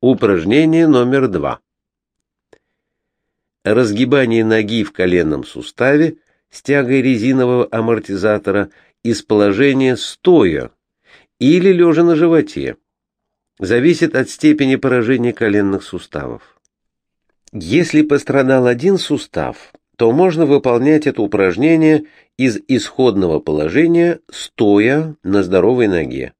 Упражнение номер два. Разгибание ноги в коленном суставе с тягой резинового амортизатора из положения стоя или лежа на животе. Зависит от степени поражения коленных суставов. Если пострадал один сустав, то можно выполнять это упражнение из исходного положения стоя на здоровой ноге.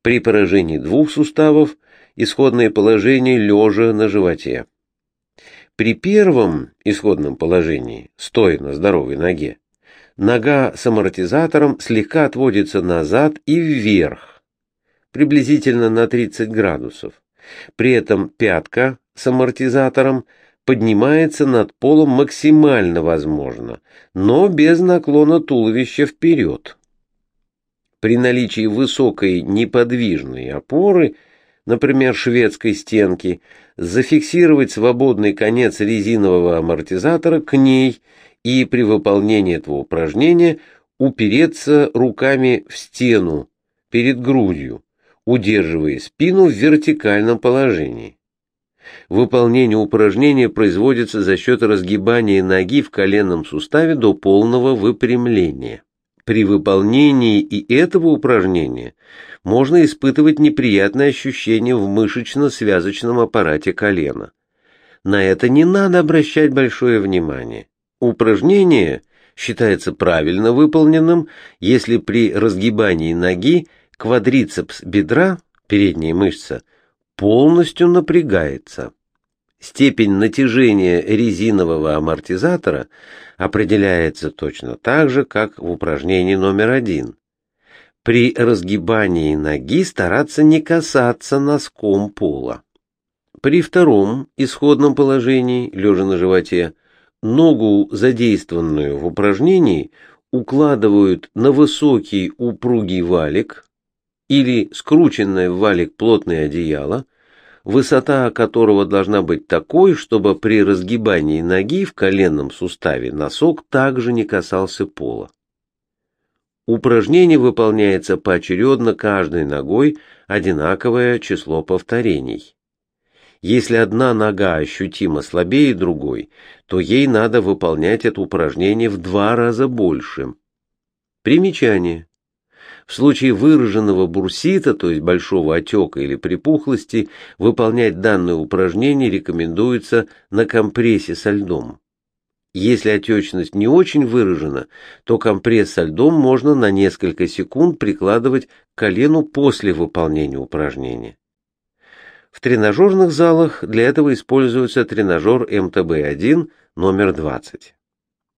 При поражении двух суставов исходное положение лежа на животе. При первом исходном положении, стоя на здоровой ноге, нога с амортизатором слегка отводится назад и вверх, приблизительно на 30 градусов. При этом пятка с амортизатором поднимается над полом максимально возможно, но без наклона туловища вперед. При наличии высокой неподвижной опоры – например, шведской стенки, зафиксировать свободный конец резинового амортизатора к ней и при выполнении этого упражнения упереться руками в стену перед грудью, удерживая спину в вертикальном положении. Выполнение упражнения производится за счет разгибания ноги в коленном суставе до полного выпрямления. При выполнении и этого упражнения можно испытывать неприятные ощущения в мышечно-связочном аппарате колена. На это не надо обращать большое внимание. Упражнение считается правильно выполненным, если при разгибании ноги квадрицепс бедра, передняя мышца, полностью напрягается. Степень натяжения резинового амортизатора определяется точно так же, как в упражнении номер один. При разгибании ноги стараться не касаться носком пола. При втором исходном положении, лежа на животе, ногу, задействованную в упражнении, укладывают на высокий упругий валик или скрученное в валик плотное одеяло, высота которого должна быть такой, чтобы при разгибании ноги в коленном суставе носок также не касался пола. Упражнение выполняется поочередно каждой ногой одинаковое число повторений. Если одна нога ощутимо слабее другой, то ей надо выполнять это упражнение в два раза больше. Примечание. В случае выраженного бурсита, то есть большого отека или припухлости, выполнять данное упражнение рекомендуется на компрессе со льдом. Если отечность не очень выражена, то компресс со льдом можно на несколько секунд прикладывать к колену после выполнения упражнения. В тренажерных залах для этого используется тренажер МТБ-1 номер 20.